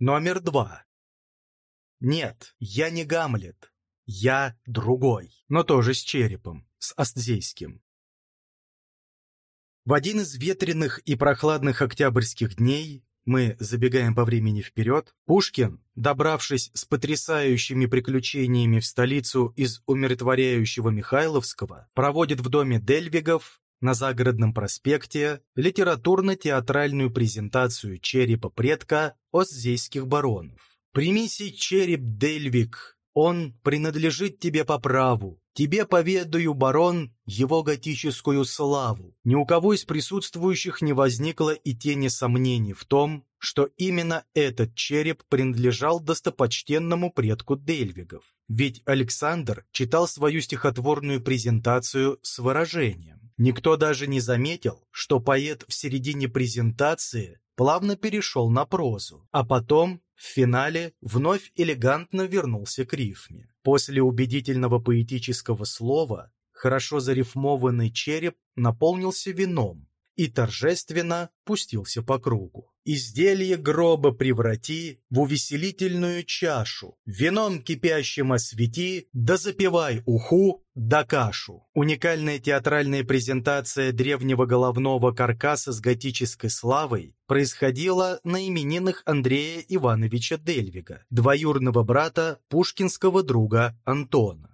Номер два. Нет, я не Гамлет. Я другой, но тоже с черепом, с астзейским. В один из ветреных и прохладных октябрьских дней мы забегаем по времени вперед. Пушкин, добравшись с потрясающими приключениями в столицу из умиротворяющего Михайловского, проводит в доме Дельвигов на загородном проспекте литературно-театральную презентацию черепа предка Оздейских баронов. «Примиси череп, Дельвиг, он принадлежит тебе по праву. Тебе поведаю, барон, его готическую славу. Ни у кого из присутствующих не возникло и тени сомнений в том, что именно этот череп принадлежал достопочтенному предку Дельвигов. Ведь Александр читал свою стихотворную презентацию с выражением. Никто даже не заметил, что поэт в середине презентации плавно перешел на прозу, а потом в финале вновь элегантно вернулся к рифме. После убедительного поэтического слова хорошо зарифмованный череп наполнился вином и торжественно пустился по кругу. Изделие гроба преврати в увеселительную чашу, вином кипящим освети, да запивай уху да кашу. Уникальная театральная презентация древнего головного каркаса с готической славой происходила на именинах Андрея Ивановича Дельвига, двоюрного брата пушкинского друга Антона.